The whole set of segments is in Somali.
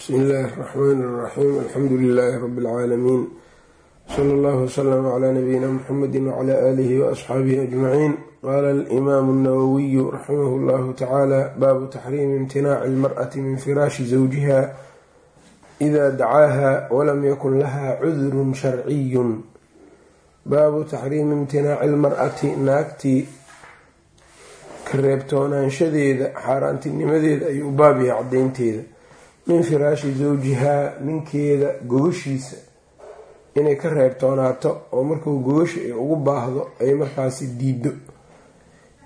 bsmi illaahi اraxmaan اraxiim alxamdu lilaahi rabi اlcaalamiin sala allahu wslama cla nabiyina muxamedi wcla aalihi waasxaabihi ajmaciin qaala alimaamu اnawowiyu raximah llahu tacaala baabu taxriimi imtinaaci اlmar'ati min firaashi zawjiha ida dacaaha walam yakun laha cudrun sharciyun baabu taxriimi imtinaaci lmar'ati naagtii ka reebtoonaanshadeeda xaaraantinimadeeda ayuu u baab yahay caddeynteeda min firaashi zawjihaa ninkeeda gogashiisa inay ka reebtoonaato oo markuu gogashi ay ugu baahdo ay markaasi diido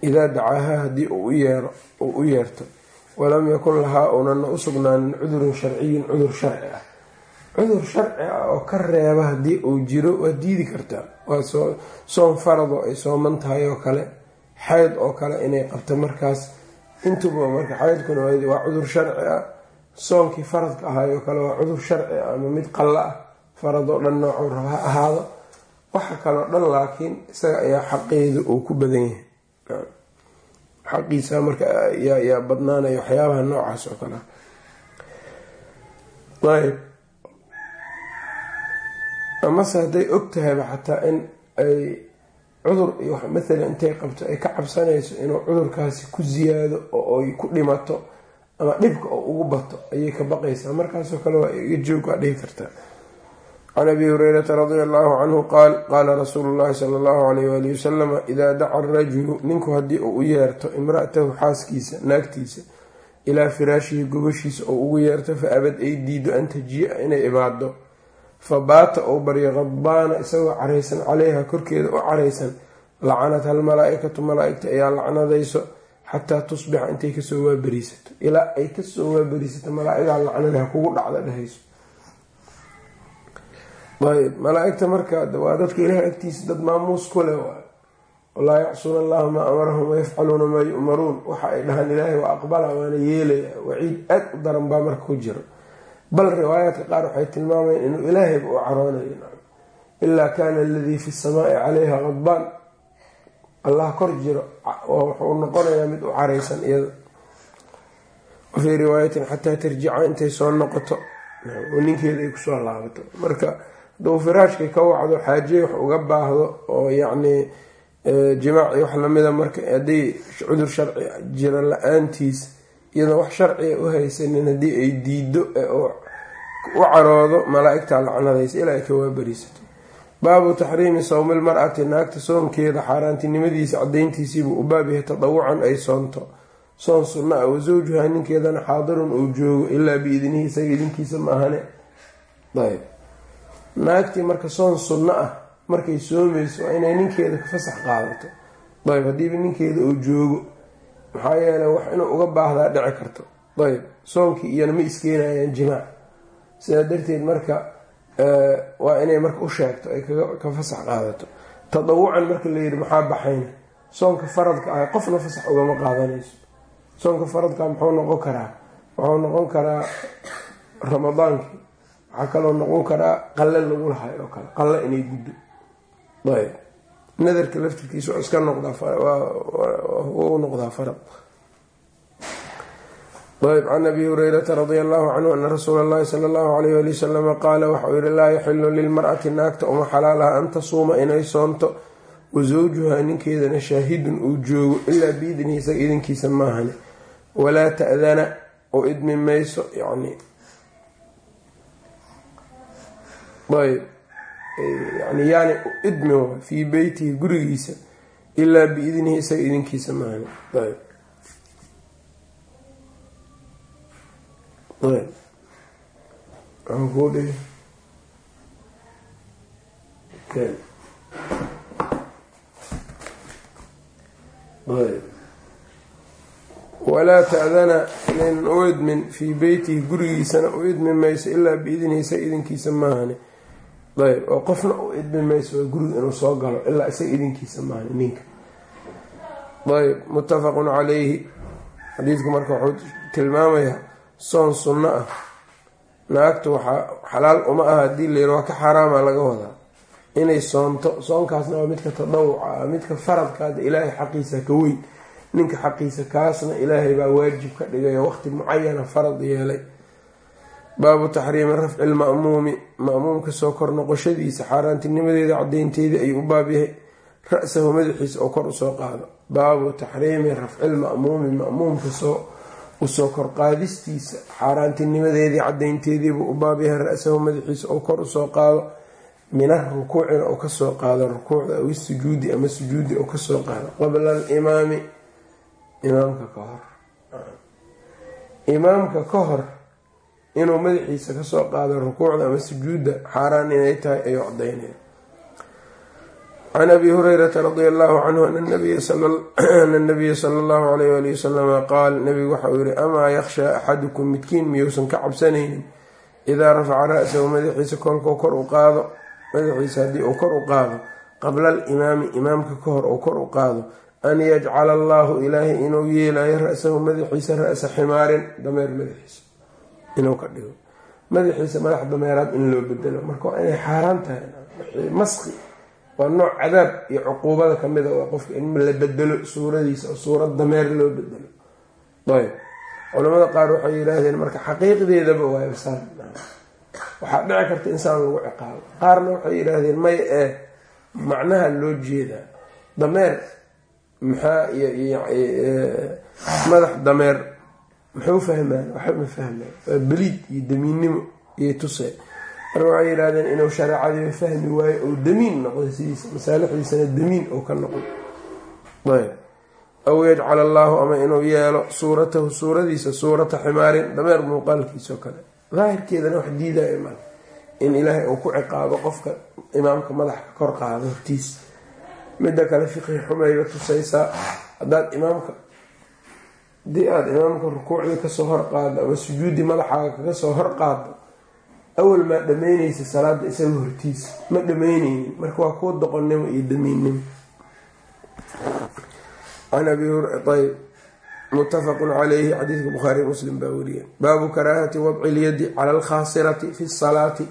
idaa dacaahaa haddii uu u yeerto. Walam yakun lahaa uunana u sugnaanin cudurun sharciyun cudur sharci ah. Cudur sharci ah oo ka reeba haddii uu jiro waa diidi kartaa waa soon farado ay sooman tahay oo kale xayd oo kale inay qabto markaas. Intuba marka xaydkuna waa cudur sharci ah soonkii faradka ahaayoo kale waa cudur sharci ama mid qalla ah farad oo dhan noocuu raba ha ahaado waxa kaloo dhan laakiin isaga ayaa xaqeedu uu ku badan yahay. Xaqiisa marka yaa badnaanaya waxyaabaha noocaas oo kale. Ayb amase hadday og tahayba xataa in ay cudur iyo mathalan intay qabto ay ka cabsanayso inuu cudurkaasi ku siyaado oo ay ku dhimato ama dhibka oo ugu bato ayay ka baqaysaa. Markaasoo kale waa iga joog dhihi kartaa can abi hureyrata radia allahu canhu qaal qaala rasuulu llahi sala allahu alayh waali wasalama idaa daca arajulu ninku haddii uu u yeerto imra-atahu xaaskiisa naagtiisa ilaa firaashihi gobashiisa oo ugu yeerto fa abad ay diido an tajiia inay imaado. Fa baata ou baryo qadbaana isagoo caraysan caleyha korkeeda u caraysan lacanat hal malaa-ikatu malaa-igta ayaa lacnadayso xataa tusbixa intay ka soo waaberiisato ilaa ay ka soo waaberiisato malaa-igaa lacnadaha kugu dhacda dhehayso ayb malaa-igta waa dadka ilaah agtiisa dad maamuus ku leh waay walaa yacsuuna allaha maa amarahum wayafcaluuna maa yu'maruun. Waxa ay dhahaan ilaahay waa aqbala waana yeelaya waciid aad u daran baa marka ku jiro bal riwaayaadka qaar waxay tilmaamayeen inuu ilaahayba u caroonayo ilaa kaana aladii fi samaai calayha qadbaan allah kor jiro wuxuu noqonayaa mid u caraysan iyada wafii riwaayatin xataa tarjica intay soo noqoto oo ninkeeda ay ku soo laabato marka hadduu firaashkii ka wacdo xaajey wax uga baahdo oo yacnii jimaaci wax lamida marka haddii cudur sharci jira la'aantiis iyadoo wax sharciga u haysanin haddii ay diido ee u caroodo malaa-igtaa lacnadaysa ilaa ay ka waabariisato baabu taxriimi sawmi lmar-ati naagta soonkeeda xaaraantinimadiisa cadayntiisiibuu u baab tadawucan ay soonto. Soon sunna ah wasawjuhaa ninkeedana xaadirun uu joogo ilaa biidnihi isaga idinkiisa maahane ayb. Naagtii marka soon sunno ah markay soomayso waa inay ninkeeda ka fasax qaadato. Ayb haddiiba ninkeeda uu joogo maxaa yeeley wax inuu uga baahdaa dhici karto. Ayb soonkii iyana ma iskeenayaan jimaac sidaa darteed marka waa inay marka u sheegto ay ka fasax qaadato. Tadawucan marka la yidhi maxaa baxayna soonka faradka ah qofna fasax ugama qaadanayso. Soonka faradka muxuu noqon karaa wuxuu noqon karaa ramadaankii waxaa kaloo noqon karaa qalle lagu lahay oo kale qalle inay guddo. Ayb. Nadarka laftirkiisa iska noqdaa noqdaa farad ayb can abi hureyrata radia allahu canhu ana rasuula allahi sala allahu alayh ali wasalama qaala waxauu yihi laa yaxilu lilmar'ati naagta uma xalaalaha an tasuuma inay soonto wasawjuhaa ninkeedana shaahidun uu joogo ilaa biidnihi isaga idinkiisa maahane walaa ta'dana oo idmi mayso yani ayb yani yaani idmi fii beytihi gurigiisa ilaa biidnihi isaga idinkiisa maahane ayb waxaan kuu dhihi ayb walaa ta'dana nin u idmin fii beytihi gurigiisana u idmi mayso ilaa biidnihi isaga idinkiisa maahane ayb oo qofna u idmi mayso waa guriga inuu soo galo ilaa isaga idinkiisa maahane ninka ayb muttafaqun calayhi xadiidku marka wuxuu tilmaamayaa soon sunno ah. Naagtu waxaa xalaal uma aha haddii layiri waa ka xaaraama laga wadaa. Inay soonto soonkaasna waa midka tadawuca ah midka faradkaada ilaahay xaqiisa ka weyn. Ninka xaqiisa kaasna ilaahay baa waajib ka dhigay oo waqti mucayana farad yeelay. Baabu taxriimi rafci lma'muumi ma'muumka soo kor noqoshadiisa xaaraantinimadeeda cadeynteedii ayuu u baab yahay. Ra-sahu madaxiisa oo kor u soo qaado. Baabu taxriimi rafci lma'muumi ma'muumka u soo kor qaadistiisa xaaraantinimadeedii cadeynteediibuu u baab yahay ra-sahu madaxiisa oo kor u soo qaado mina rukuucina oo ka soo qaado rukuucda aw sujuudi ama sujuudi oo ka soo qaado. Qabla alimaami imaamka ka hor. Imaamka ka hor inuu madaxiisa ka soo qaado rukuucda ama sujuudda xaaraan inay tahay ayuu cadaynaya can abi hurayrata radia allahu canhu ana nabiya sala allahu alayh wali wasalama qaal nabigu waxa uu yihi amaa yakhshaa axadukum midkiin miyuusan ka cabsanaynin idaa rafaca ra-sahu madaxiisa kolkuu kor u qaado madaxiisa haddii uu kor u qaado qabla alimaami imaamka ka hor uu kor u qaado an yajcala allaahu ilaahay inuu yeelayo ra-sahu madaxiisa ra-sa ximaarin dameer madaxiisa inuu ka dhigo madaxiisa madax dameeraad in loo bedelo marka waa inay xaaraan tahay maski waa nooc cadaab iyo cuquubada kamida waa qofka in la bedelo suuradiisa oo suurad dameer loo bedelo. Ayb. Culamada qaar waxay yidhaahdeen marka xaqiiqdeedaba waay saan waxaa dhici karta insaan lagu ciqaabo. Qaarna waxay yidhaahdeen may ee macnaha loo jeedaa. Dameer maxaa madax dameer. Muxuu fahmaan? Waxba ma fahmaan. Waa beliid iyo damiinnimo iyo tuse marka waxay yidhahdeen inuu shareecadiiba fahmi waayo ou damiin noqdo sidiisa masaalixdiisana damiin ou ka noqdo ayb. Aw yajcal allaahu ama inuu yeelo suuratahu suuradiisa suurata ximaarin dameer muuqaalkiisao kale. Daahirkeedana wax diidaayo mal in ilaahay uu ku ciqaabo qofka imaamka madaxa ka kor qaado hortiis. Midda kale fiqhi xumayba tusaysaa haddaad imaamka haddii aada imaamka rukuucdii ka soo hor qaado ama sujuuddii madaxaaga kaga soo hor qaado awal maa dhamaynaysa salaada isaga hortiisa ma dhamaynaynin marka waa kuwa doqonnimo iyo damiinnimo can abiayb muttafaqun calayhi xadiidka bukhaari muslim baa weriya baabu karaahati wadci lyadi cala alkhaasirati fi salaati.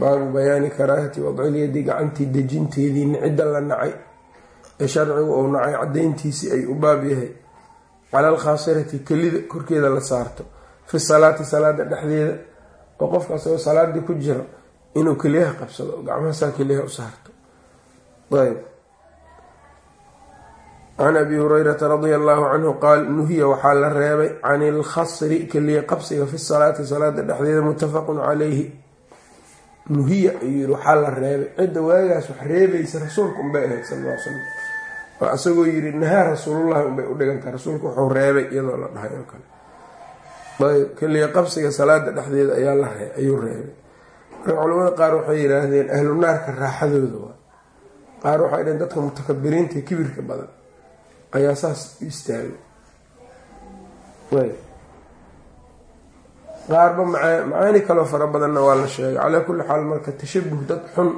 Baabu bayaani karaahati wadci lyadi gacantii dejinteedii cidda la nacay. Ee sharcigu uu nacay cadayntiisii ay u baab yahay. Cala alkhaasirati kelida korkeeda la saarto. Fi salaati salaada dhexdeeda oo qofka asagoo salaadii ku jiro inuu keliyaha qabsado gacmahasaa keliyaha u saarto. Ayb. Can abi hurayrata radia allahu canhu qaal nuhiya waxaa la reebay can ilkhasri keliya qabsiga fi salaati salaada dhexdeeda muttafaqun calayhi. Nuhiya ayuu yiri waxaa la reebay. Cidda waagaas wax reebaysa rasuulka unbay ahayd sal l slam oo asagoo yiri nahaa rasuulullahi unbay u dhigantaha rasuulka wuxuu reebay iyadoo la dhahay oo kale ayb keliya qabsiga salaada dhexdeeda ayaa ayuu reebay. Marka culamada qaar waxay yidhaahdeen ahlu naarka raaxadooda waa. Qaar waxay dhaheen dadka mutakabiriinta kibirka badan ayaa saas u istaagay. Qaarba macaani kaloo fara badanna waa la sheegay. Calaa kulli xaal marka tashabuh dad xun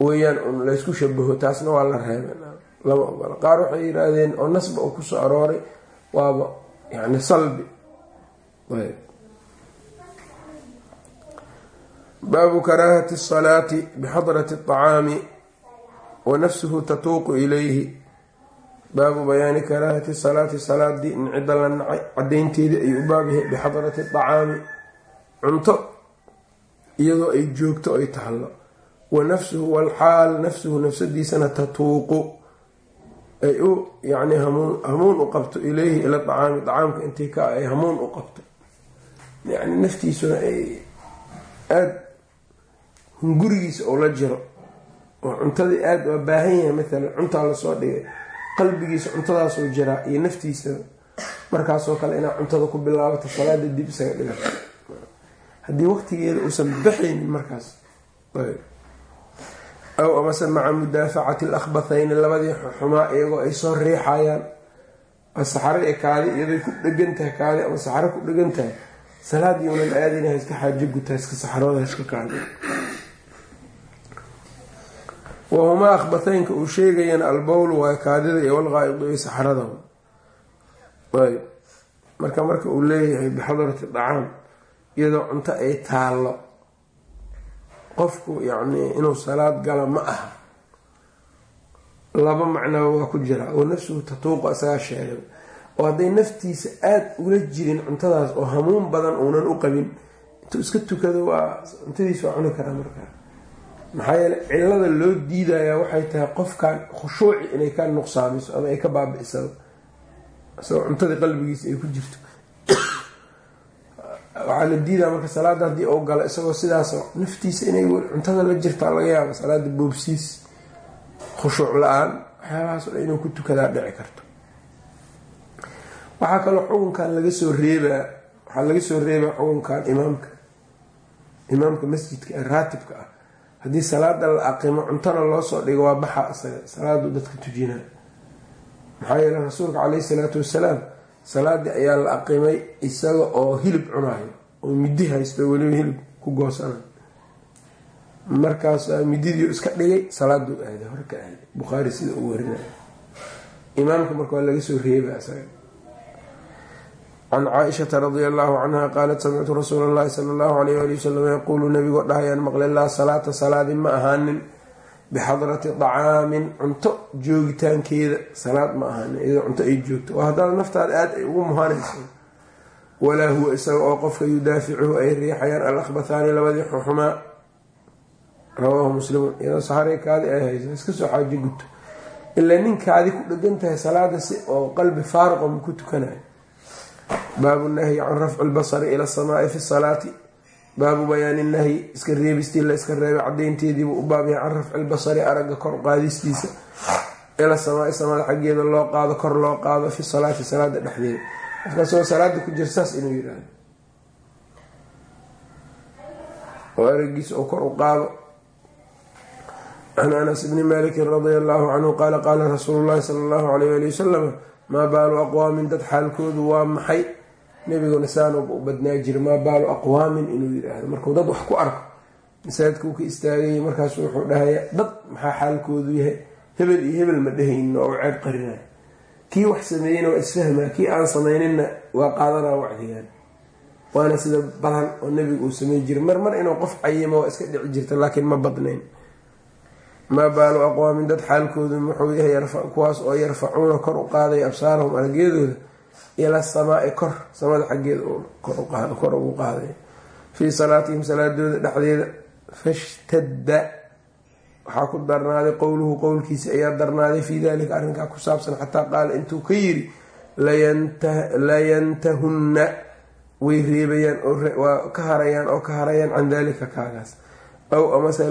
weeyaan un laysku shabaho taasna waa la reebay. Lama ogola. Qaar waxay yidhaahdeen oo nasba uu ku soo arooray waaba yani salbi baabu karaahati asalaati bixadrati aطacaami wa nafsuhu tatuuqu ilayhi baabu bayaani karaahati salaati salaadii in cidda la nacay cadaynteedii ayuu u baab yahay bixadrati aطacaami cunto iyadoo ay joogto ay tahlo wa nafsuhu walxaal nafsuhu nafsadiisana tatuuqu ay u yani hamuun u qabto ileyhi ila acaami acaamka intii ka ay hamuun u qabto yani naftiisuna ay aada hungurigiisa oo la jiro oo cuntadii aada waa baahan yahay maalan cuntaa la soo dhigay qalbigiisa cuntadaasoo jiraa iyo naftiisa markaasoo kale inaad cuntada ku bilaabato salaada dib isaga dhigato haddii waqtigeeda uusan baxaynin markaas aw amase maca mudaafacati alakhbathayni labadii xumaa iyagoo ay soo riixayaan saxaro ee kaadi iyaday ku dhegan tahay kaadi ama saxaro ku dhegan tahay salaad younan aadina iska xaajo gutaa iska saxarooda iska kaadi wahumaa akhbathaynka uu sheegayana albowlu waa kaadida iyo walqaa-idu iyo saxarada. Ayb marka marka uu leeyahay bixadrati dacaam iyadoo cunto ay taallo. Qofku yacni inuu salaad galo ma aha. Laba macnaba waa ku jira. Oo nafsuhu tatuuqu isagaa sheegay oo hadday naftiisa aada ula jirin cuntadaas oo hamuun badan uunan u qabin intuu iska tukado waa cuntadiis waa cuni karaa markaa maxaa yeele cilada loo diidayaa waxay tahay qofkan khushuuci inay ka nuqsaamiso ama ay ka baabi'isado isagoo cuntadii qalbigiisa ay ku jirto. Waxaa la diidaa marka salaada haddii uu galo isagoo sidaas naftiisa inay cuntada la jirtaa laga yaabo salaada boobsiis khushuuc la'aan waxyaabahaas o dhan inuu ku tukadaa dhici karto waxaa kaloo xukunkan laga soo reebaa waxaa laga soo reebaa xukunkan imaamka. Imaamka masjidka ee raatibka ah. Haddii salaada la aqimo cuntona loo soo dhigo waa baxa isaga. Salaadu dadka tujina. Maxaa yeele rasuulka caleyhi salaatu wasalaam salaadii ayaa la aqimay isaga oo hilib cunayo oo midi haysto weliba hilib ku goosanayo. Markaas mididii iska dhigay salaaduu aaday hore aaday bukhaari sida uu warinayo. Imaamka marka waa laga soo reeba isaga can caaishata radi allahu canha qaalat samictu rasuula allahi sala allahu alayh ali wasalam yaquulu nabigoo dhahayaan maqle laa salaata salaadi ma ahaanin bixadrati dacaamin cunto joogitaankeeda salaad ma ahaanin iyadoo cunto ay joogto waa haddana naftaada aada ay ugu muhanayso walaa huwa isaga oo qofka yudaaficuhu ay riixayaan alakhbathaani labadii xuxumaa rawaahu muslimuun iyadoo saxareykaadi ay hayso iska soo xaajo guto ilaa ninkaadi ku dhegan tahay salaada si oo qalbi faaruqa ku tukanayo baabu nahyi can rafci lbasari ila asamaai fi salaati. Baabu bayaani nahyi iska reebistii la iska reebay cadaynteediibuu u baab yahay can rafci lbasari aragga kor qaadistiisa. Ila samaai samada xaggeeda loo qaado kor loo qaado fi salaati salaada dhexdeeda. Qofkaasoo salaada ku jir saas inuu yiraahdo oo aragiisa oo kor u qaado. Can anas bni malikin radia allahu canhu qaala qaala rasuulu llahi sala allahu alayh ali wasalam maa baalu aqwaamin dad xaalkoodu waa maxay? Nebiguna saanooba u badnaa jira maa baalu aqwaamin inuu yidhaahdo. Markuu dad wax ku arko masaajidka uu ka istaagaya markaasu wuxuu dhahaya dad maxaa xaalkoodu yahay? Hebel iyo hebel ma dhehayno oo ceeb qarinaya kii wax sameeyeyna waa isfahmaa kii aan samayninna waa qaadanaa wacdigaan. Waana sida badan oo nebiga uu samey jiray. Mar mar inuu qof cayimo waa iska dhici jirta laakiin ma badnayn maa baalu aqwaamin dad xaalkoodu muxuu yahay kuwaas oo yarfacuuna kor u qaadaya absaarahum aragyadooda ila samaai kor samada xaggeeda kor ugu qaadaya fii salaatihim salaadooda dhexdeeda fashtadda waxaa ku darnaaday qowluhu qowlkiisa ayaa darnaaday fii dalika arrinkaa ku saabsan xataa qaala intuu ka yiri layantahunna way reebayaan waa ka harayaan oo ka harayaan can dalika kaagaas aw amase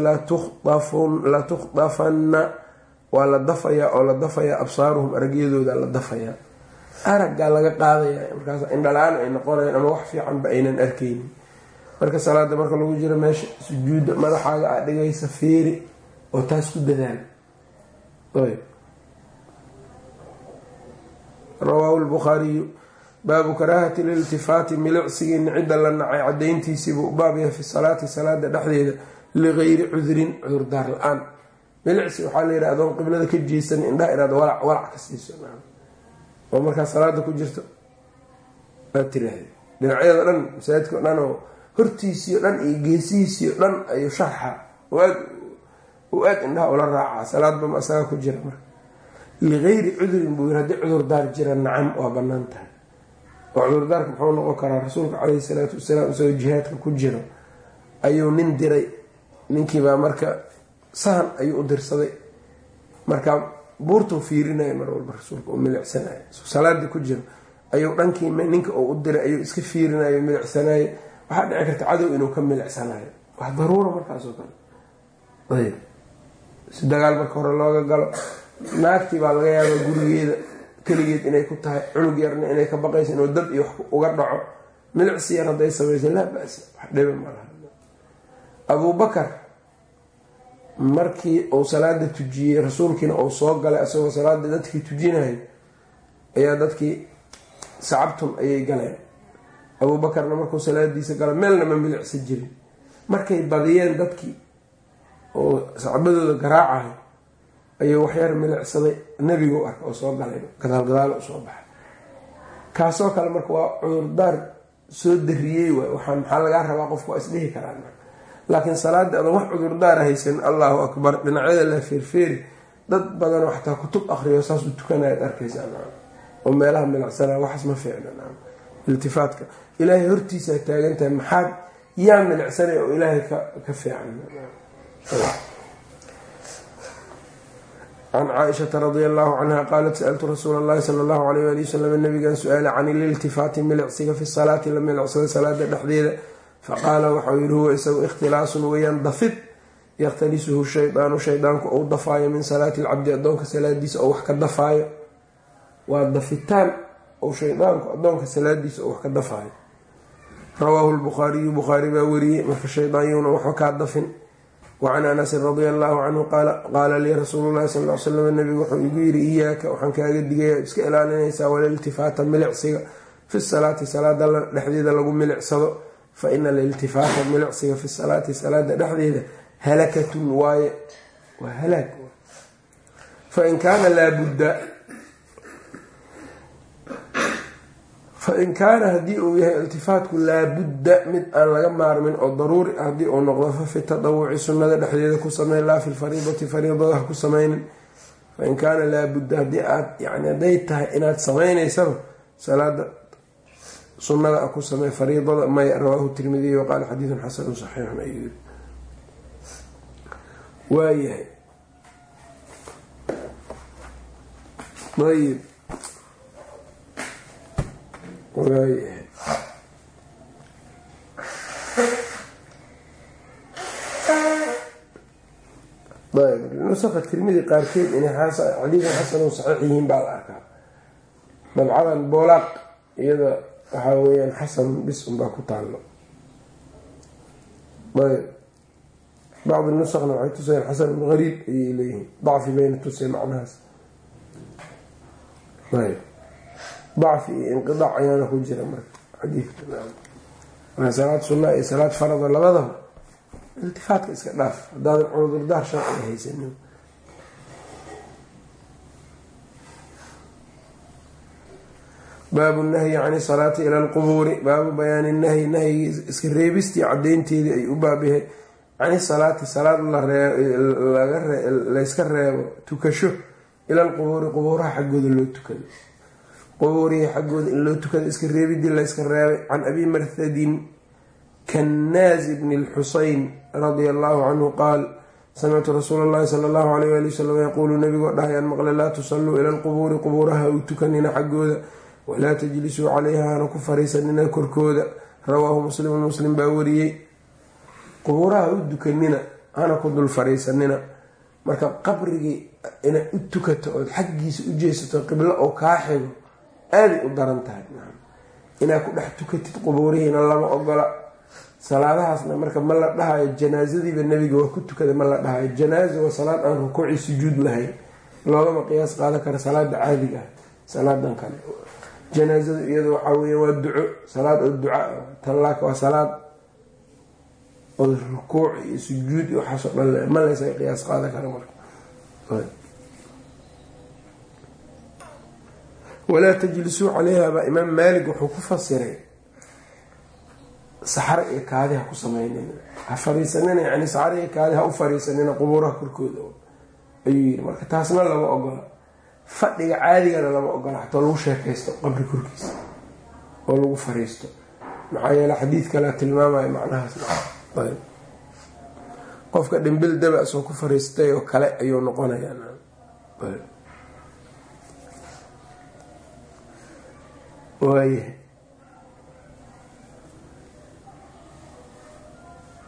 latukhdafanna waa la dafayaa oo la dafayaa absaaruhum aragyadooda la dafayaa araggaa laga qaadaya markaas indhala-aan ay noqonayaan ama wax fiicanba aynan arkaynin marka salaada marka lagu jiro meesha sujuudda madaxaaga aa dhigaysa feeri oo taas ku dadaal. Rawaahu lbukhaariyu baabu karaahati liltifaati milicsigii cidda la nacay cadayntiisiibuu baab yahay fi salaati salaada dhexdeeda ligayri cudrin cudurdaar la'aan. Milicsi waxaa la yidha adoon qiblada ka jeesan indhaha inaad walac walac ka siiso oo markaa salaada ku jirto. Aad tiraahda dhinacyada dhan masaajidka o dhan oo hortiisii o dhan iyo geesihiisii o dhan ayuu sharxa. Uu aad indhaha ula raacaa. Salaadba ma asaga ku jira marka. Ligayri cudrin buu yiri haddii cudurdaar jira nacam waa bannaan tahay. Oo cudurdaarka muxuu noqon karaa rasuulka caleyhi salaatu wasalaam isagoo jihaadka ku jiro. Ayuu nin diray ninkiibaa marka sahan ayuu u dirsaday. Marka buurtuu fiirinaya mar walba rasuulka uu milicsanayo salaadii ku jiro ayuu dhankii ninka uu u diray ayuu iska fiirinayo milicsanayo waxaa dhici karta cadow inuu ka milicsanayo. Wax daruura markaasoo kale. Ayb si dagaal marka hore looga galo naagtii baa laga yaabaa gurigeeda keligeed inay ku tahay cunug yarna inay ka baqayso inuu dad iyo wax uga dhaco. Milicsi yar hadday samayso laa basa wax dhiba malaha abuubakar markii uu salaada tujiyey rasuulkiina uu soo galay isagoo salaada dadkii tujinayo ayaa dadkii sacabtum ayay galeen. Abuubakarna markuu salaadiisa gala meelna ma milicsan jirin. Markay badiyeen dadkii oo sacbadooda garaacahay ayuu waxyar milicsaday nebigu arka oo soo galay gadaal gadaal u soo baxay. Kaasoo kale marka waa cudurdaar soo dariyey waay. Waxaa maxaa lagaa rabaa qofku waa isdhihi karaa laakiin salaada adan wax cudurdaara haysan allahu akbar. Dhinacyada la feerfeeri dad badanoo xataa kutub akriyo saas u tukanayaad arkaysaa oo meelaha milicsana waxaas ma fiicna iltifaatka ilaahay hortiisaa taagantahay maxaad yaa milicsanay oo ilaahay ka fiican can caaishata radi allahu canha qaalat sa'altu rasuula allahi sala allahu alayh ali wasalam nabigan su'aala can ililtifaati milicsiga fi salaati la milicsada salaada dhexdeeda faqaala waxau yihi huwa isagu ikhtilaasun weyaan dafid yakhtalisuhu shaydaanu shaydaanku ou dafaayo min salaati lcabdi adoonka salaadiisa oo wax ka dafaayo waa dafitaan ou shaydaanku adoonka salaadiisa oo wax ka dafaayo rawaahu lbukhaariyu bukhaari baa wariyey marka shaydaan yowna waxba kaa dafin wacan anasin radia allahu canhu qaala lii rasuulu llahi sal l slam nabigu wuxuu igu yiri iyaaka waxaan kaaga digaya iska ilaalinaysaa waliltifaata milicsiga fi salaati salaada dhexdeeda lagu milicsado fa ina aliltifaata milicsiga fi salaati salaada dhexdeeda halakatun waaye. Waa halaag. Fain kaana laabudda fain kaana haddii uu yahay iltifaatku laabudda mid aan laga maarmin oo daruuri ah haddii uu noqdo fa fi tadawuci sunnada dhexdeeda ku sameyn laa fi lfariidati fariidada ha ku sameynin fain kaana laabudda haddii aad yani hadday tahay inaad sameynaysaba salaada sunnada a ku samey fariidada may rawaahu tirmidiy waqaala xadiidun xasanu saxiixun ayuu waayahay. Ayib waayahay. Ayb tirmidi qaarkeed inay xadiidan xasan u saxiix yihiin baa arkaa. Dabcadan boolaaq iyada waxaa weyaan xasanun bis unbaa ku taallo. Ayb bacdi nusakna waxay tusayaan xasanun gariib ayay leeyihiin. Dacfi bayna tusay macnahaas. Ayb dacfi iyo inqidaac ayaana ku jira marka xadiidka. Salaad sunna iyo salaad farada labadaba iltifaatka iska dhaaf. Hadaadan cudurdaar sharciga haysanin baabu nahyi can salaati ila lqubuuri baabu bayaani nahyi nahyigii iska reebistii cadeynteedii ay u baabihay can salaati salaad layska reebo tukasho ila lqubuuri qubuuraha xaggooda loo tukado. Qubuurihii xaggooda in loo tukada iska reebidii layska reebay. Can abi marthadin kanaazi bni lxuseyn radia allahu canhu qaal samictu rasuula llahi sala allahu alayh ali wasalam yaquulu nabigoo dhahayaan maqle laa tusalluu ila lqubuuri qubuuraha u tukanina xaggooda walaa tajlisuu calayha hana ku fariisanina korkooda. Rawaahu muslimun muslim baa wariyey. Qubuuraha u dukanina hana ku dul fariisanina. Marka qabrigii inaad u tukato ood xaggiisa u jeesato qiblo oo kaa xigo aaday u daran tahay. Inaad ku dhex tukatid qubuurihiina lama ogola. Salaadahaasna marka ma la dhahayo janaasadiiba nebiga waa ku tukada ma la dhahayo. Janaaza waa salaad aan rukuuci sujuud lahayn. Loogama qiyaas qaadan kara salaada caadiga ah salaadan kale janaazadu iyada waxaa wey waa duco salaad oo duca tallaaka waa salaad oo rukuuc iyo sujuud iyo waxaasoo dhan ma laysaga qiyaas qaadan kara marka. Walaa tajlisuu calayha baa imaam maalik wuxuu ku fasiray saxro iyo kaadi ha ku sameynina ha fariisanina yani saxro iyo kaadi ha u fariisanina qubuuraha korkooda. Ayuu yiri marka taasna lama ogola fadhiga caadigana lama ogola xataa lagu sheekaysto qabri korkiisa oo lagu fariisto. Maxaa yeele xadiid kalea tilmaamaya macnahaas. Qofka dhimbil daba soo ku fariistay oo kale ayuu noqonayaa. Waayahay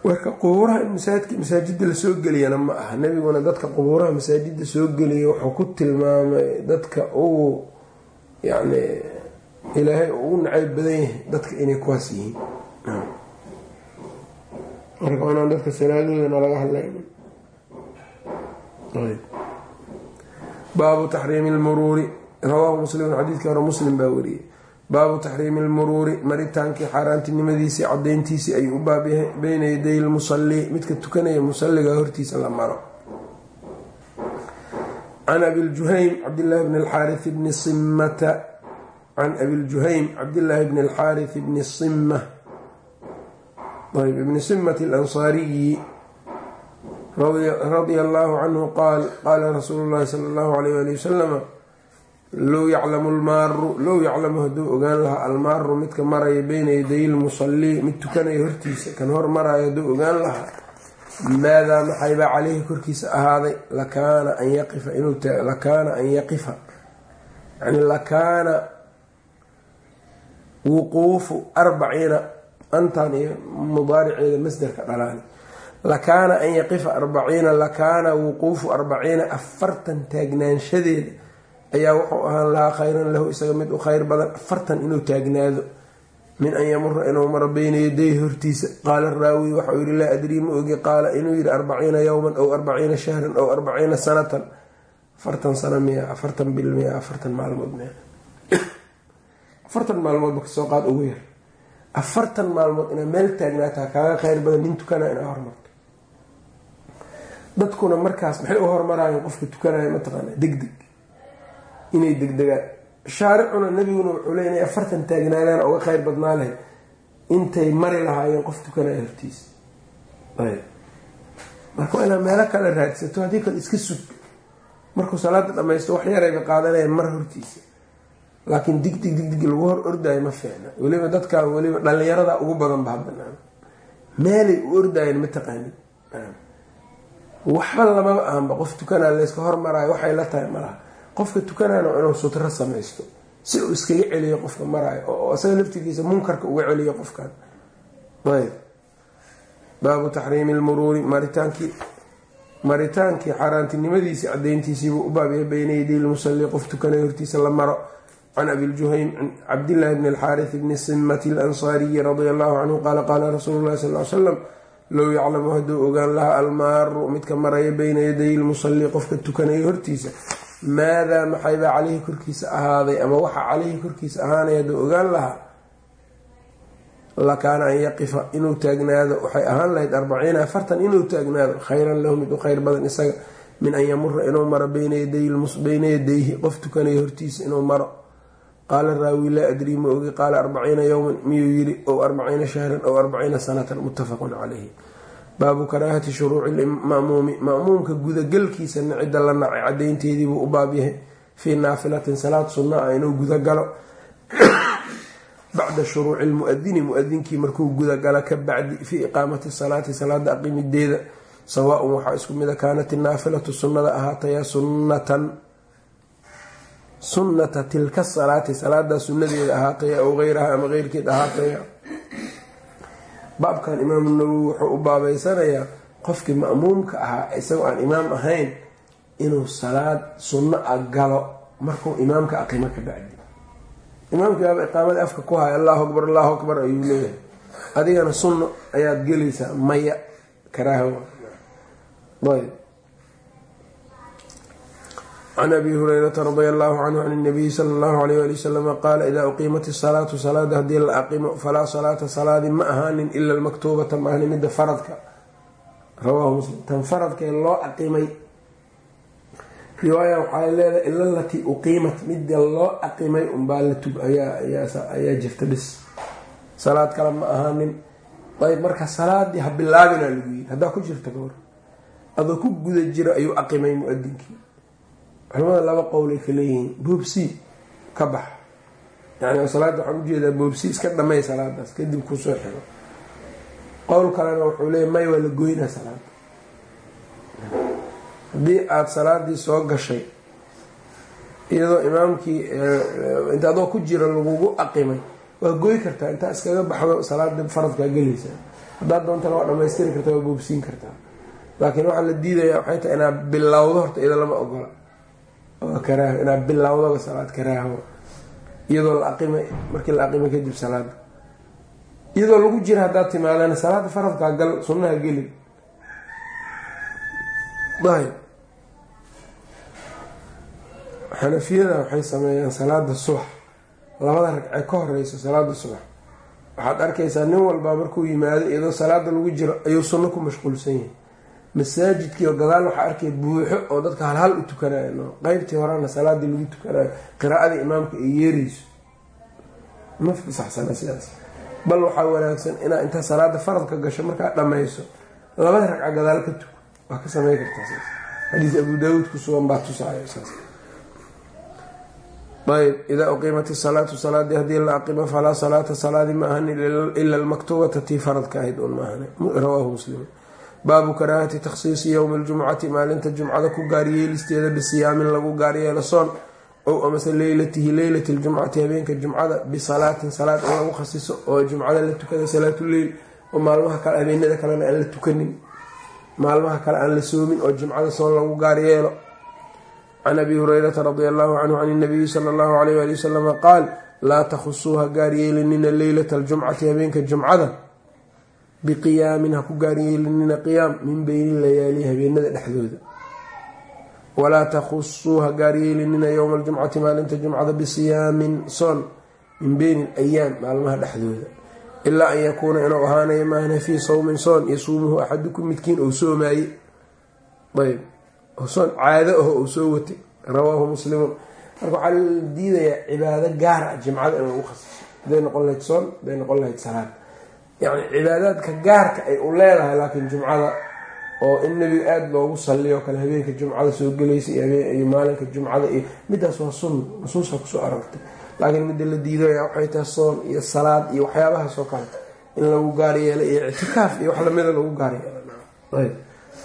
marka qubuuraha in masaajidka masaajida la soo geliyana ma aha. Nebiguna dadka qubuuraha masaajida soo geliya wuxuu ku tilmaamay dadka uu yacni ilaahay ugu nacayb badan yahay dadka inay kuwaas yihiin. Marka inaan dadka salaadoodana laga hadlaynin. Baabu taxriimi lmuruuri rawaahu muslimun xadiidkii hore muslim baa wariyey baabu taxriimi lmuruuri maritaankii xaaraantinimadiisii cadayntiisii ayuu u baab yahay beyna yaday lmusalli midka tukanaya musalliga hortiisa la maro. Can abiljuhaym cabdillaahi bni alxaari bni simata can abiljuhaym cabdillaahi bni alxaari bni sima ayb ibni simati alansaariyi radia allahu canhu qaal qaala rasuulu llahi sala allahu alayh ali wasalama low yaclamu lmaaru low yaclamu hadduu ogaan lahaa almaaru midka maraya beyna yaday lmusallii mid tukanaya hortiisa kan hor maraayo hadduu ogaan lahaa maadaa maxaybaa caleyhi korkiisa ahaaday? Lakaana an yaqifa inlakaana an yaqifa. Yani lakaana wuquufu arbaciina antan iyo mudaariceeda masderka dhalaani. Lakaana an yaqifa arbaciina lakaana wuquufu arbaciina afartan taagnaanshadeeda ayaa wuxuu ahaan lahaa khayran lahu isaga mid u khayr badan afartan inuu taagnaado min an yamura inuu maro beyna yaday hortiisa. Qaala raawi waxau yihi laa adrii ma ogi. Qaala inuu yihi arbaciina yowman ow arbaciina shahran ow arbaciina sanatan. Afartan sano miya afartan bil miya afartan maalmood miya. Afartan maalmoodba ka soo qaad ugu yar. Afartan maalmood inaa meel taagnaataa kaaga khayr badan nin tukana inaa hormarto. Dadkuna markaas maxay u hormaraayeen qofka tukanaya mataqaana degdeg inay degdegaan. Shaaricuna nabiguna wuxuu le inay afartan taagnaadaan uga kheyr badnaa lahayd intay mari lahaayeen qof tukanaya hortiisa marka waa inaad meelo kale raadsato haddii kale iska sug. Markuu salaada dhamaysto wax yarayba qaadanayaan mar hortiisa. Laakiin digdig digdig lagu hor ordaayo ma fiicna. Weliba dadkan weliba dhalinyarada ugu badan ba hadda meelay u ordaayen ma taqaanin waxba lamaba ahanba qof tukanaa layska hormaraayo waxay la tahay malaha qofka tukanayna inuu sutro samaysto. Si uu iskaga celiyo qofka maraayo oo isaga laftigiisa munkarka uga celiyo qofkan. Ayb baabu taxriimi lmuruuri maritaankii maritaankii xaaraantinimadiisii cadayntiisiibuu u baabyahay beyna yaday lmusalli qof tukanay hortiisa la maro. Can abiljuhaym can cabdillahi bni alxaaris bni simati alansaariyi radia allahu canhu qaala qaala rasuulu llahi sal l slam low yaclamu hadduu ogaan lahaa almaaru midka maraya beyna yaday lmusalli qofka tukanaya hortiisa maadaa maxaybaa caleyhi korkiisa ahaaday ama waxa caleyhi korkiisa ahaanaya hadduu ogaan lahaa? Lakaana an yaqifa inuu taagnaado waxay ahaan lahayd arbaciina afartan inuu taagnaado khayran lahu mid u khayr badan isaga min an yamura inuu maro beyna yadayhi qof tukanaya hortiisa inuu maro. Qaala raawi laa adrii ma ogi qaala arbaciina yowman miyuu yiri ow arbaciina shahran ow arbaciina sanatan muttafaqun caleyhi baabu karaahati shuruuci mamuumi ma'muumka gudagalkiisa cidda la nacay cadaynteediibuu u baab yahay. Fii naafilatin salaad sunna ah inuu gudagalo bacda shuruuci lmuadini muadinkii markuu gudagalo ka bacdi fii iqaamati salaati salaada aqimideeda. Sawaaun waxaa isku mida kaanat inaafilatu sunnada ahaataya sunnatan. Sunnata tilka salaati salaadaa sunnadeeda ahaataya ow geyraha ama keyrkeed ahaataya baabkan imaamu nawowi wuxuu u baabeysanayaa qofkii ma'muumka ahaa isagoo aan imaam ahayn inuu salaad sunno a galo markuu imaamka aqimo ka bacdi. Imaamkii baaba iqaamadii afka ku haya allahu akbar allahu akbar ayuu leeyahay. Adigana sunno ayaad gelaysaa maya karaaha ayb can abi hurayrata radia allahu canhu can nabiyi sala allahu alayh ali wasalama qaala idaa uqiimat isalaatu salaada haddii la aqimo falaa salaata salaadi ma ahaanin ila almaktuubata maahni midda faradka rawaahu muslim tan faradkee loo aqimay riwaaya waxaa leedahay ila latii uqiimat midda loo aqimay unbaa la tug ayaa jirta dhis salaad kale ma ahaanin ayb marka salaadii ha bilaabina lagu yiri haddaa ku jirta gawr adoo ku guda jiro ayuu aqimay muadinkii culamada laba qowlay ka leeyihiin boobsi ka bax. Yani salaada waxaan u jeedaa boobsi iska dhamay salaadaas kadib ku soo xiro. Qowl kalena wuxuu leeya may waa la goynaa salaada haddii aada salaadii soo gashay iyadoo imaamkii inta adoo ku jira lagugu aqimay waa goy kartaa intaa iskaga baxdo salaada faradkaa gelaysaa haddaad doontana waa dhamaystiri kartaa waa boobsiin kartaa. Laakiin waxaa la diidaya waxay tahay inaad bilowdo horta iyada lama ogola karaaho inaad bilowdaba salaad karaaho iyadoo la aqimay markii la aqimay kadib salaada iyadoo lagu jira haddaad timaadana salaada faradkaa gal sunnaha geli xanafiyada waxay sameeyaan salaada subax. Labada ragcee ka horeysa salaada subax. Waxaad arkaysaa nin walbaa markuu yimaado iyadoo salaada lagu jiro ayuu sunno ku mashquulsan yahay masaajidkii oo gadaal waxaa arkay buuxo oo dadka halhal u tukanayo qeybtii horena salaadii lagu tukanayo qiraa'adii imaamka ay yeerayso ma fasaxsana sidaas. Bal waxaa wanaagsan inaa intaa salaada faradka gasho markaa dhammayso labada ragca gadaal ka tuko. Waa ka samey kartaa xadiis abu daawuud ku sugan baa tusaayo saas ayb idaa uqiimat isalaatu salaadii haddii la aqimo falaa salaata salaadi ma ahan ila almaktubata tii faradka ahayd un maahan rawaahu muslim baabu karaahati takhsiisi yowmi ljumcati maalinta jumcada ku gaaryeelisteeda bisiyaamin lagu gaaryeelo soon ow amase leylatihi leylati ljumcati habeenka jumcada bisalaatin salaad in lagu khasiso oo jumcada la tukada salaatuleyl oo maalmaha kale habeenada kalena aan la tukanin maalmaha kale aan la soomin oo jumcada soon lagu gaaryeelo can abi hurayrata radi allahu canhu can inabiyi sala allahu alayh ali wasalama qaal laa takhusuuha gaaryeelinina leylata aljumcati habeenka jumcada biqiyaamin ha ku gaaryeelinina qiyaam min beyni layaali habeenada dhexdooda. Walaa takhusuu ha gaaryeelinina yowma aljumcati maalinta jumcada bisiyaamin soon min beyni alayaam maalmaha dhexdooda. Ilaa an yakuuna inuu ahaanayo maahna fii sawmin soon yasuumuhu axadukum midkiin ou soomaaye ayb. Soon caado aho uu soo watay. Rawaahu muslimun. Marka waxaa la diidayaa cibaado gaar ah jimcada in lagu khasiso haday noqon lahayd soon haday noqon lahayd salaad yacni cibaadaadka gaarka ay u leedahay laakiin jumcada oo in nebiga aada loogu saliyo kale habeenka jumcada soo gelaysa iyo maalinka jumcada iyo midaas waa sunna nusuusa ku soo arortay. Laakiin midda la diidaya waxay tahay soon iyo salaad iyo waxyaabahaasoo kale in lagu gaaryeelo iyo ictikaaf iyo wax lamida lagu gaaryeelo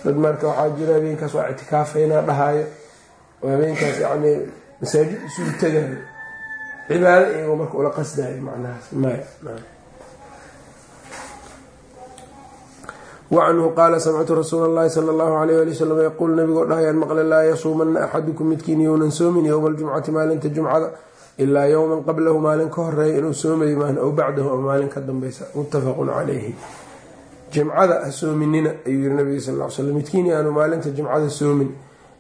dad marka waxaa jira habeenkaas waa ictikaafeynaa dhahaayo oo habeenkaas yani masaajid isugu tagayo cibaado iyagoo marka ula qasdayo macnahaas. Maya wacanhu qaala samictu rasuula allahi sala allahu alayh ali wasalam yaquul nabigoo dhahayaan maqle laa yasuumana axadukum midkiin younan soomin yowma aljumcati maalinta jumcada ilaa yowman qablahu maalin ka horreeya inuu soomayo maahan ow bacdahu oo maalin ka dambeysa muttafaqun calayhi jimcada ha soominina ayuu yiri nabiga sal l slam midkiin yaanu maalinta jimcada soomin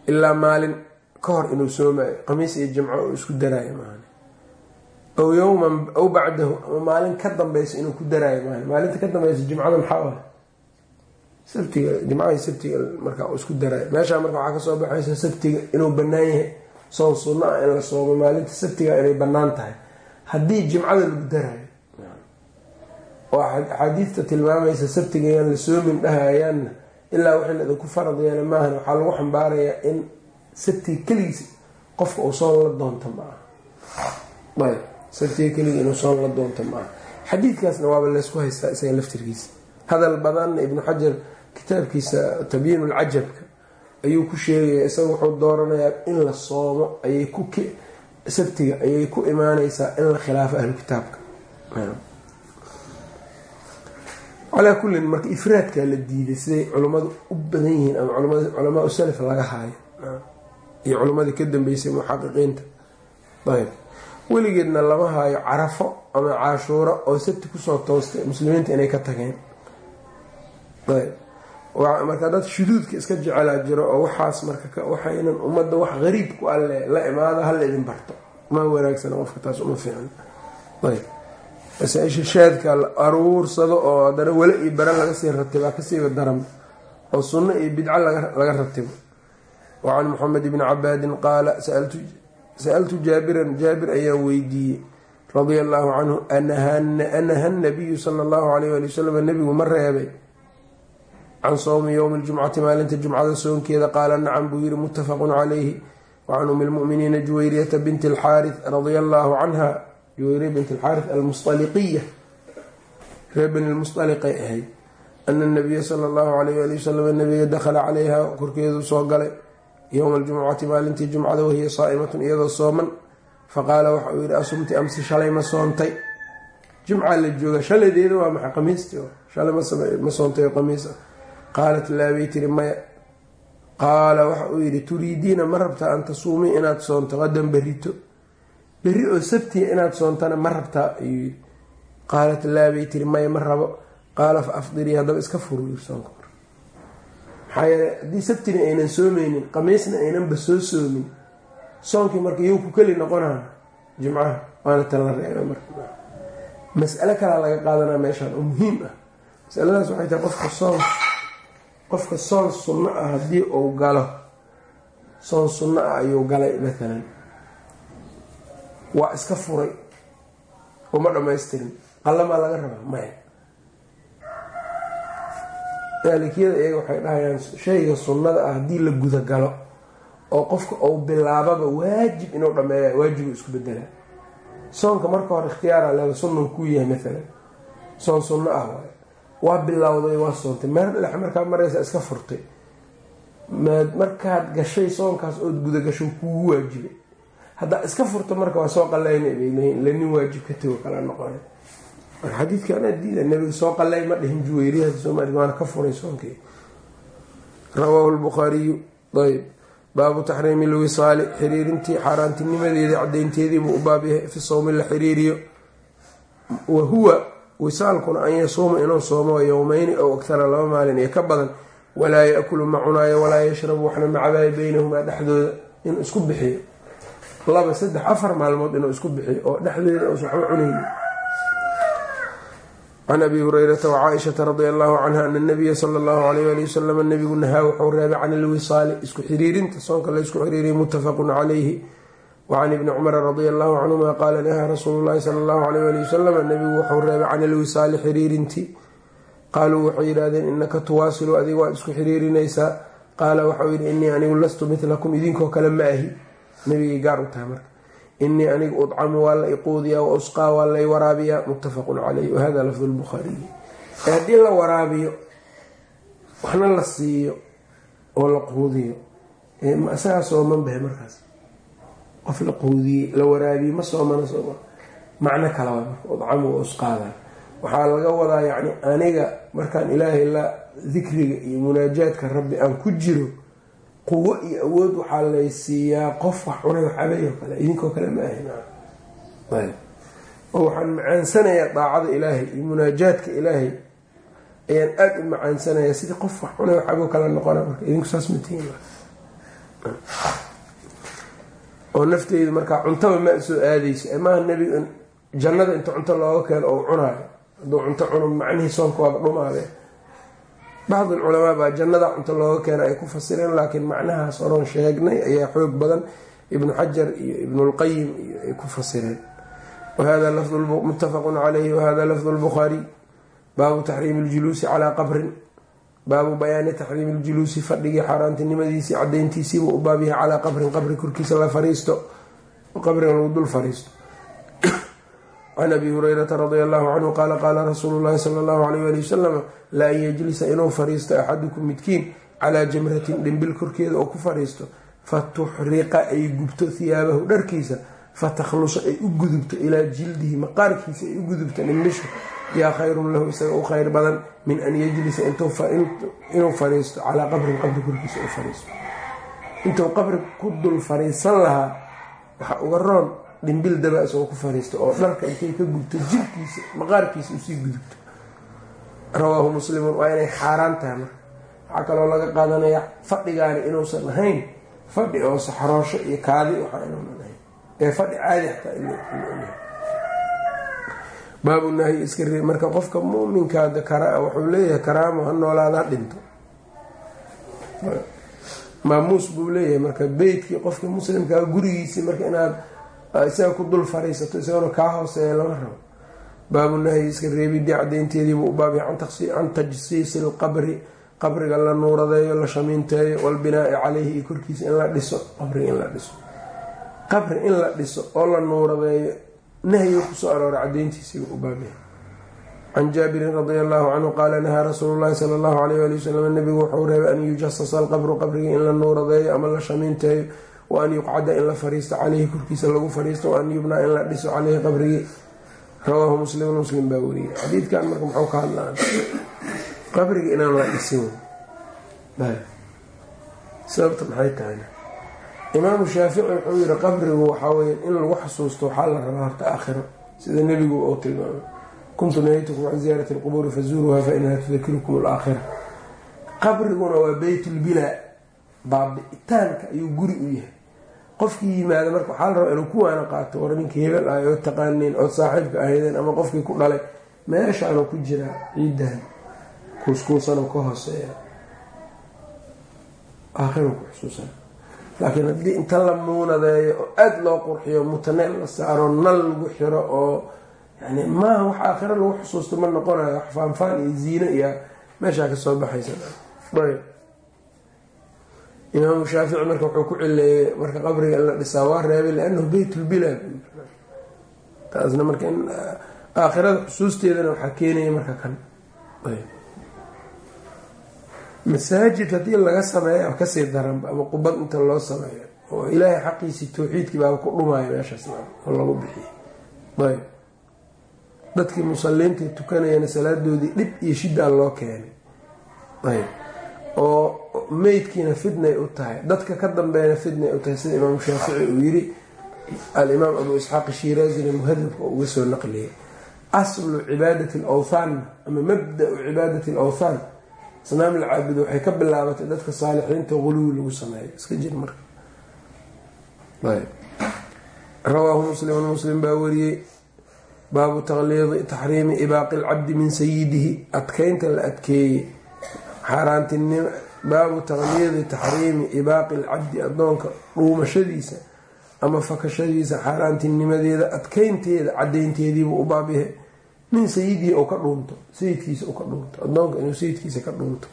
ilaa maalin ka hor inuu soomayo qamiis iyo jimco oo isku daraayo maahan ow yowman ow bacdahu ama maalin ka dambeysa inuu ku daraayo maahan maalinta ka dambeysa jimcada maxaa ah sabtiga jimcaha sabtiga markaa uu isku daraayo meeshaa marka waxaa ka soo baxaysa sabtiga inuu banaan yahay. Soon sunno ah in la soomo maalinta sabtiga inay bannaan tahay. Haddii jimcada lagu daraayo oo axaadiista tilmaamaysa sabtiga yaan la soomin dhahayaanna ilaa wixii la idinku farad yeela maahan waxaa lagu xambaarayaa in sabtiga keligiisa qofka uu soon la doonto ma aha. Ayb sabtiga keliga inuu soon la doonto ma aha. Xadiidkaasna waaba laysku haystaa isaga laftirkiisa. Hadal badanna ibnu xajar kitaabkiisa tabyiinu lcajabka ayuu ku sheegaya isaga wuxuu dooranayaa in la soomo ayay ku sabtiga ayay ku imaaneysaa in la khilaafo ahlu kitaabka. Calaa kullin marka ifraadkaa la diiday siday culummadu u badan yihiin ama culamaa salaf laga haayo iyo culimmadii ka dambeysay muxaqiqiinta. Ayb. Weligeedna lama haayo carafo ama caashuuro oo sabti ku soo toostay muslimiinta inay ka tageen. Ayb marka dad shuduudka iska jecelaa jiro oo waxaas marka waxaynan ummadda wax qariib ku alle la imaado hala idin barto. Ma wanaagsana qofka taas uma fiican ayb masaaisha shaadka la aruursado oo haddana weli iyo bare laga sii ratibaa kasiiba daran oo sunno iyo bidco laga ratibo wa can moxamed ibni cabaadin qaala sa-altu jaabiran jaabir ayaan weydiiyey. Radia allaahu canhu anaha nabiyu sala allahu alayh ali wasalam nebigu ma reebay can sowmi yowmi ljumcati maalinta jumcada soonkeeda qaala nacam buu yihi muttafaqun calayhi wacan umi lmu'miniina juwayriyata binti alxaaris radia allaahu canha juwayriya bint alxaaris almusaliqiya reer bani lmusaliqay ahayd ana nabiya sala allahu alayh ali wasalam nabiga dakhala calayha korkeedu soo galay yowma aljumcati maalintii jumcada wahiya saa'imatun iyadoo sooman faqaala waxa uu yihi asumti amsi shalay ma soontay jumca la jooga shalaydeeda waa maxay qamiisti shalay ma soontay oo qamiis ah qaalat laabay tiri maya qaala waxa uu yidhi turiidiina ma rabtaa an tasuumii inaad soonto qadan berito berri oo sabtiya inaad soontana ma rabtaa ayuu yidhi qaalat laabay tiri maya ma rabo qaala fa afdirii haddaba iska furu soonka maxaa yeele haddii sabtina aynan soomeynin qamiisna aynanba soo soomin soonkii marka yuu ku keli noqonaa jimcaha waana tan la reeba marka mas'alo kalaa laga qaadanaa meeshaan oo muhiim ah masaladaas waxay tahay qofka soon qofka soon sunno ah haddii uu galo soon sunno ah ayuu galay maalan waa iska furay uma dhamaystirin qallamaa laga rabaa maya. Maalikiyada iyaga waxay dhahayaan shayga sunnada ah haddii la guda galo oo qofka uu bilaababa waajib inuu dhameeya waajibu isku bedelaa soonka marka hore ikhtiyaara leeda sunnan kuu yahay maalan soon sunno ah waay waa bilowday waa soontay. Meer dhex markaad maraysa iska furtay. Maad markaad gashay soonkaas ood gudagasho kuugu waajibay. Haddaa iska furta marka waa soo qalayna bay leeyiin ila nin waajib ka tago kala noqona marka xadiidkan adiida nabiga soo qalay ma dhihin juweyriyaha soomali waana ka furay soonkii. Rawaahu lbukhaariyu ayb baabu taxriimi lwisaali xiriirintii xaaraantinimadeedii cadaynteediibuu u baab yahay fi sowmi la xiriiriyo. Wa huwa wisaalkuna an yasuuma inuu soomo yowmeyni ow aktara laba maalin iyo ka badan walaa yaakulu ma cunaayo walaa yashrabu waxna ma cabaayo beynahumaa dhexdooda inuu isku bixiyo. Laba saddex afar maalmood inuu isku bixiyo oo dhexdeeda uusan waxba cunayni can abi hurayrata wacaaishata radi allahu canha ana nabiya sala allahu alayh ali wasalam nabigu nahaa wuxuu reebay can ilwisaali isku xiriirinta soonka laysku xiriiriya muttafaqun calayhi wacan ibni cumara radia allahu canhuma qaala nahaa rasuulu llahi sala allahu alayh ali wasalam nabigu wuxuu reebay can ilwisaali xiriirintii qaaluu waxay yidhahdeen inaka tuwaasilu adiga waad isku xiriirinaysaa qaala waxau yidhi innii anigu lastu milakum idinkoo kale ma ahi nabigay gaar u tahay marka inii aniga udcamu waa la iquudiyaa wa usqaa waa lay waraabiyaa muttafaqun caleyh wahada lafdu lbukhaariyi haddii la waraabiyo waxna la siiyo oo la quudiyo isagaa sooman bahe markaas qof la quudiyey la waraabiye ma soomana sooma macno kala wa usqaada waxaa laga wadaa yacni aniga markaan ilaahay la dikriga iyo munaajaadka rabbi aan ku jiro quwo iyo awood waxaa lay siiyaa qof wax cunay wax cabay oo kale. Idinkoo kale ma ahin oo waxaan macaansanayaa daacada ilaahay iyo munaajaadka ilaahay. Ayaan aada u macaansanayaa sidii qof wax cunay wax caboo kale noqona marka idinku saas matihiin oo nafteydu markaa cuntaba ma soo aadeyso maaha nebiga jannada inta cunto looga keeno oo cunaayo. Hadduu cunto cuno macnihii soonka waaba dhumaadee bacdi alculamaa baa jannada cunto looga keena ay ku fasireen laakiin macnahaas oron sheegnay ayaa xoog badan ibnu xajar iyo ibnulqayim iyo ay ku fasireen. Wahada muttafaqun caleyhi wahada lafdu lbukhaariy baabu taxriimi ljuluusi calaa qabrin baabu bayaani taxriimi ljuluusi fadhigii xaaraantinimadiisii cadayntiisiibuu u baab calaa qabrin qabri korkiisa la fariisto qabriga lagu dul fariisto. Can abi hurayrata radi allahu canhu qaala qaala rasuulu llahi sala allahu alayh ali wasalam la an yajlisa inuu fariisto axadukum midkiin calaa jamratin dhimbil korkeeda oo ku fariisto fatuxriqa ay gubto hiyaabahu dharkiisa fatakhlusa ay u gudubto ilaa jildihi maqaarkiisa ay u gudubto dhimbishu yaa khayrun lahu isaga u khayr badan min an yajlisa inuu fariisto calaa qabrin qabri korkiisa u fariisto. Intuu qabri ku dul fariisan lahaa waxaa uga roon dhimbil daba isagoo ku fariisto oo dharka intay ka gubto jirkiisa maqaarkiisa u sii gudubto. Rawaahu muslimun waa inay xaaraan tahay marka. Waxaa kaloo laga qaadanaya fadhigaani inuusan ahayn fadhi oo saxroosho iyo kaadi waxaa inuunan ahayn ee fadhi caadi xataa baabu nahyi iska reeb marka qofka muminkaada kara wuxuu leeyahay karaamo ha noolaada ha dhinto. Maamuus buu leeyahay. Marka beytkii qofkii muslimkaa gurigiisii marka inaad isaga ku dul fariisato isagona kaa hooseeya lama rabo. Baabu nahyi iska reebidii cadaynteediibuu u baabya can tajsiisi lqabri qabriga la nuuradeeyo la shamiinteeyo walbinaai caleyhi iyo korkiisa in la dhiso qabriga in la dhiso. Qabri in la dhiso oo la nuuradeeyo nahyiga ku soo aroora cadayntiisiibuu u can jaabirin radi allahu canhu qaala nahaa rasuulu llahi sala allahu alayh ali wasalam nabigu wuxuu reebay an yujasasa alqabru qabriga in la nuuradeeyo ama la shamiinteeyo wa an yuqcada in la fariisto caleyhi korkiisa lagu fariisto wa an yubnaa in la dhiso caleyhi qabrigii. Rawaahu muslimun muslim baa weriyey xadiidkan marka muxuu ka hadlaa qabriga inaan la dhisin. Sababta maxay tahay imaamu shaafici wuxuu yihi qabrigu waxaa weya in lagu xasuusto waxaa la rabaa horta aakhiro sida nebigu uu tilmaamay. Kuntu nahaytukum can ziyaarati alqubuuri fazuuruuha fa inaha tudakirukum alaakhira. Qabriguna waa beytulbilaa baabi'itaanka ayuu guri u yahay. Qofkii yimaada marka waxaa la rabaa inuu ku waana qaato war ninkii hebel ahay oo taqaaniin ood saaxiibka ahaydeen ama qofkii ku dhalay meeshaanuu ku jiraa ciidan kuuskuusanoo ka hooseeya. Aakhiruu ku xusuusan laakiin haddii inta la muunadeeyo oo aada loo qurxiyo mutaneel la saaro nal lagu xiro oo yani maaha wax aakhiro lagu xusuusto ma noqonayo wax faanfaan iyo ziino iyo meeshaa ka soo baxaysa. Imaamu shaafici marka wuxuu ku cileeyey marka qabriga in la dhisaa waa reebay liannahu beytulbilaad taasna marka in aakhirada xusuusteedana waxaa keenaya marka kan masaajid haddii laga sameeya ka sii daranba ama qubad inta loo sameeyo oo ilaahay xaqiisii towxiidkii baaba ku dhumaayo meeshaas oo lagu bixiyo. Ayb dadkii musaliintai tukanayana salaadoodii dhib iyo shidaa loo keenay. Ayb oo meydkiina fidnay u tahay. Dadka ka dambeeyana fidnay u tahay sida imaamu shaafici uu yiri alimaam abu isxaaq shiraazina muhadabka uga soo naqliyay aslu cibaadati alawthaanna ama mabda-u cibaadati alawthaan asnaam alcaabud waxay ka bilaabatay dadka saalixiinta guluwi lagu sameeyo iska jir marka. Rawaahu muslimun muslim baa wariyey. Baabu taqliidi taxriimi ibaaqi alcabdi min sayidihi. Adkeynta la adkeeyey. Xaaraantinimo baabu taqliidi taxriimi ibaaqi alcabdi adoonka dhuumashadiisa ama fakashadiisa xaaraantinimadeeda adkeynteeda cadeynteediibuu u baabyahay min sayidihi ou ka dhuunto sayidkiisa u ka dhuunto adoonka inuu sayidkiisa ka dhuunto.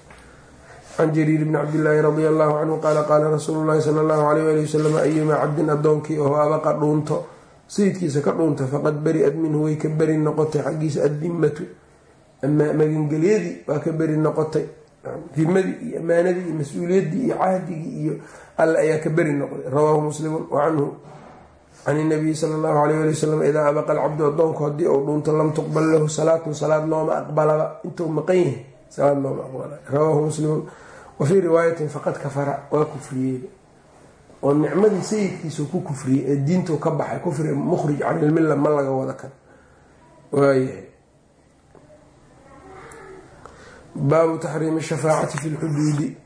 Can jariir bni cabdillaahi radi allahu canhu qaala qaala rasuulu llahi sala allahu alayh ali wasalam ayumaa cabdin adoonkii oo abaqa dhuunto? Sayidkiisa ka dhuunta faqad beri-ad minhu. Way ka beri noqotay xaggiisa addimmatu. Magangelyadii waa ka beri noqotay. Dimadii iyo amaanadii iyo mas'uuliyaddii iyo cahdigii iyo alle ayaa ka beri noqday rawaahu muslimun wa canhu can inabiyi sala allahu alayh ali wasalam idaa abaqa alcabdu adoonku haddii uu dhuunto lam tuqbal lahu salaatun salaad looma aqbalaba. Intuu maqan yahay salaad looma aqbala rawaahu muslimun wa fii riwaayatin faqad kafara waa kufriyey. Oo nicmadii sayidkiisuu ku kufriyey ee diintuu ka baxay. Kufri mukhrij can ilmilla ma laga wada kan. Waayahay baabu taxriimi shafaacati fi lxuduudi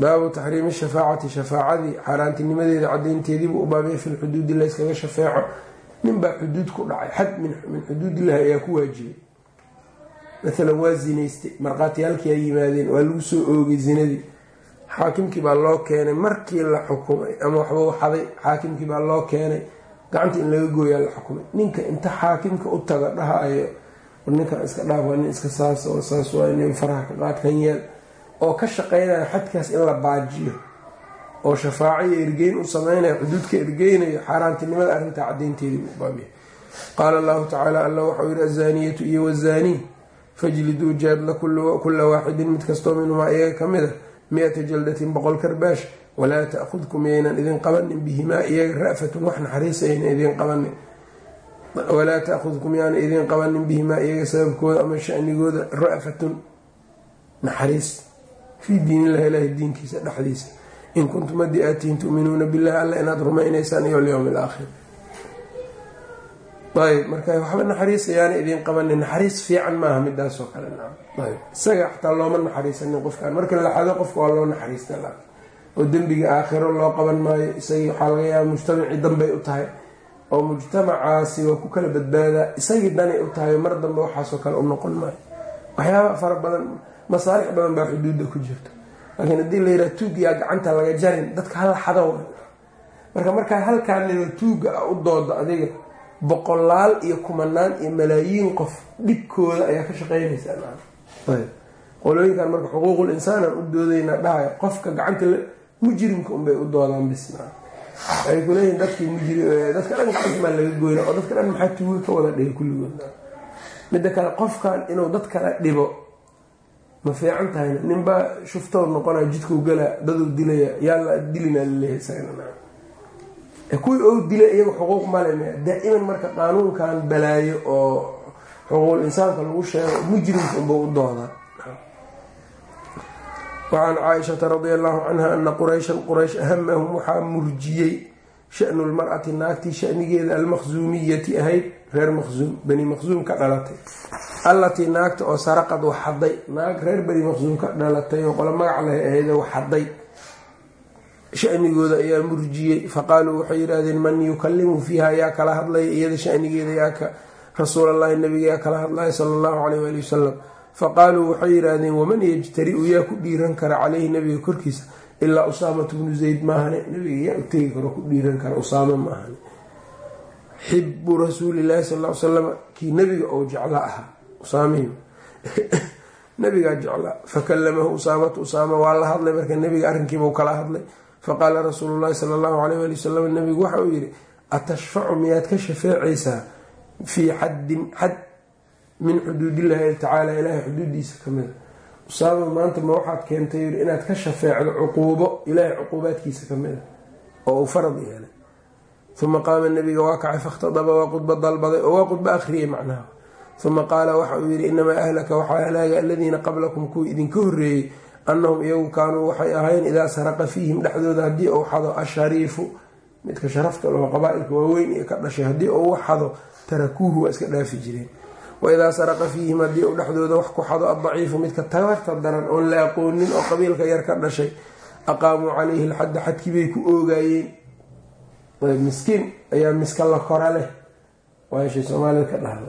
baabu taxriimi shafaacati shafaacadii xaaraantinimadeeda cadeynteediibuu u baabaya fi lxuduudi layskaga shafeeco. Ninbaa xuduud ku dhacay xad min xuduudillahi ayaa ku waajibay. Maalan waa zinaystay markhaatiyaalkii ay yimaadeen waa lagu soo oogay zinadii. Xaakimkii baa loo keenay markii la xukumay ama waxba xaday xaakimkii baa loo keenay gacanta in laga gooyaa la xukumay. Ninka inta xaakimka u taga dhahayo ninkan iska dhaaf waa nin iska saas oo saas waa nin faraha ka qaadkan yeel oo ka shaqeynaya xadkaas in la baajiyo oo shafaaco iyo ergeyn u sameynaya xuduudka ergeynayo xaaraantinimada arrintaa cadeynteedii buu baabiya qaala allahu tacaala alla waxau yihi azaaniyatu iyo wazaanii fajliduu jaadla kula waaxidin mid kastoo minhumaa iyaga ka mid a mi-ata jaldatin boqol karbaash walaa takhudkum yaynan idin qabanin bihimaa iyaga ra'fatun wax naxariis aynan idin qabanin. Walaa takhudkum yaana idin qabanin bihimaa iyaga sababkooda ama shanigooda ra'fatun naxariis fii diinillahi ilaahi diinkiisa dhexdiisa. In kuntum haddii aad tihiin tu'minuuna billahi alla inaad rumaynaysaan iyo alyowmi alaakhir ayb marka waxba naxariisayaana idiin qabanin. Naxariis fiican maaha midaasoo kale ayb isaga xataa looma naxariisanin qofkan marka laxado qofka waa loo naxariista oo dembiga aakhiro loo qaban maayo isagii waxaa laga yaaba mujtamacii danbay u tahay. Oo mujtamacaasi waa ku kala badbaadaa isagii danay u tahay mar dambe waxaasoo kale u noqon maayo. Waxyaaba fara badan masaalix badan baa xuduudda ku jirto laakiin haddii la yidhaha tuugyaa gacanta laga jarin dadka hal xado marka markaa halkaa nino tuuga a u doodo adiga boqolaal iyo kumanaan iyo malaayiin qof dhibkooda ayaa ka shaqeynaysaa qolooyinkan marka xuquuqul insaanan u doodayna dhahaya qofka gacanta mujrimka unbay u doodaan bisna waxay kuleeyihin dadkii mujridadka dhan gacantamaa laga goyna oo dadka dhan maxaa tuuga ka wada dhigay kulligood midda kale qofkan inuu dad kale dhibo ma fiican tahayna ninbaa shuftow noqonaya jidkuu galaa daduu dilaya yaalla dilina la leeyahay kuwii ou dila iyaga xuquuq male m daa'iman marka qaanuunkan balaayo oo xuquuqul insaanka lagu sheego mujrimka unba u doodaa wacan caaishata radia allahu canha ana qurayshan quraysh ahamahum waxaa murjiyey shanu lmar'ati naagtii shanigeeda almaqsuumiyati ahayd reer maqsuum bani maqsuum ka dhalatay allatii naagta oo saraqad waxaday naag reer bani maqsuum ka dhalatay oo qolo magac lahay ahayd waxaday shanigooda ayaa murjiyey. Faqaaluu waxay yidhaahdeen man yukalimu fiiha yaa kala hadlaya iyada shanigeeda yaa rasuulallahi nabiga yaa kala hadlaya sala allahu caleyh waali wasalam faqaaluu waxay yidhaahdeen waman yajtari-u? Yaa ku dhiiran kara caleyhi nabiga korkiisa. Ilaa usaamatu bnu zayd maahane. Nabiga yaa u tegi karo ku dhiiran kara usaamo maahane. Xibu rasuulilahi sal l salam kii nabiga ou jecla ahaa usaamihi nabigaa jeclaa. Fakalamahu usaamatu usaama waa la hadlay marka nabiga arrinkiibau kala hadlay. Faqaala rasuulu llahi sala allahu alayh ali wasalam nabigu waxa uu yihi atashfacu miyaad ka shafeecaysaa fii xaddin xad min xuduudillahi tacaala ilaahay xuduudiisa kamida usaama maanta ma waxaad keentay yii inaad ka shafeecdo cuquubo ilaahay cuquubaadkiisa kamida oo uu farad yeelay. Uma qaama nabiga waa kacay fakhtadaba waa qudba dalbaday oo waa qudba akhriyay macnaha uma qaala waxa uu yihi inamaa ahlaka waxaa halaaga aladiina qablakum kuwii idinka horreeyey annahum iyagu kaanuu waxay ahayn idaa saraqa fiihim dhexdooda haddii uu xado ashariifu midka sharafta loo qabaa-ilka waaweyn iyo ka dhashay haddii uu xado tarakuuhu waa iska dhaafi jireen waidaa saraqa fiihim haddii uu dhexdooda wax ku xado addaciifu midka tabarta daran oon la aqoonin oo qabiilka yar ka dhashay aqaamuu calayhi lxadda xadkii bay ku oogaayeen miskiin ayaa miska la kora leh waashay soomaalida ka dhahda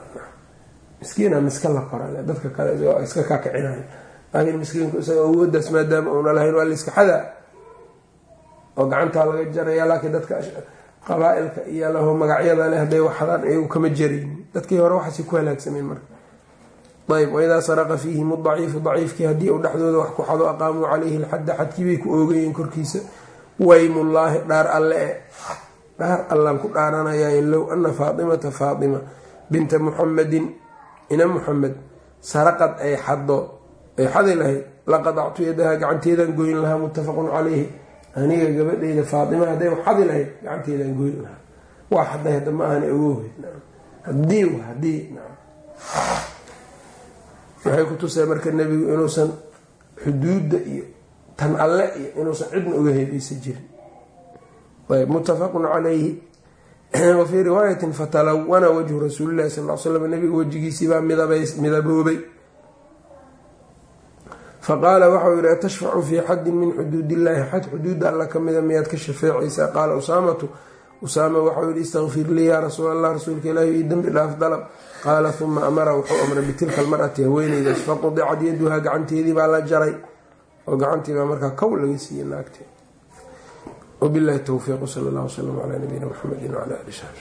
miskiina miska la leh dadka kale iska kakicinayo laakiin miskiinku isaga awoodaas maadaama uuna lahayn waa liska xadaa oo gacantaa laga jaraya laakiin dadka qabaa-ilka iyo laho magacyada leh hadday waxdaan iyagu kama jaraynin dadkii hore waxaasi ku halaagsameen marka. Ayb waidaa saraqa fiihim daciifu daciifkii haddii uu dhexdooda wax ku xado aqaamuu calayhi lxadda xadkii bay ku oogayeen korkiisa. Waymullaahi dhaar alle e. Dhaar allaan ku dhaaranayay low ana faatimata faatima binta muxamedin ina muxamed saraqad ay xado ay xadi lahayd laqadactu yadaha gacanteedaan goyn lahaa muttafaqun calayhi. Aniga gabadheyda faatima hadday xadi lahayd gacanteedaan goyn lahaa. Waa xaday hadda ma aana ogoweyd haddii haddii waxay ku tusay marka nebigu inuusan xuduudda iyo tan alle iyo inuusan cidna uga heebeysa jirin. Ayb muttafaqun calayhi wafii riwaayatin fatalawana wajhu rasuulilahi sal slam nabiga wejigiisiibaa midaboobay. Faqaala waxau yihi atashfacu fii xaddin min xuduud illaahi xad xuduudda alla kamida miyaad ka shafeecaysaa? Qaala usaamatu. Usaama waxau yihi istakfir lii yaa rasuul allah rasuulka ilaahi io dembi dhaaf dalab. Qaala uma amara wuxuu amray bitilka almar'ati haweeneydaas. Faqudicad yaduhaa gacanteedii baa la jaray. Oo gacantiibaa markaa kow laga siiyey naagtee wabilahi towfiiq sal allah wslam calaa nabiyina mxamedi wcala ali saxbi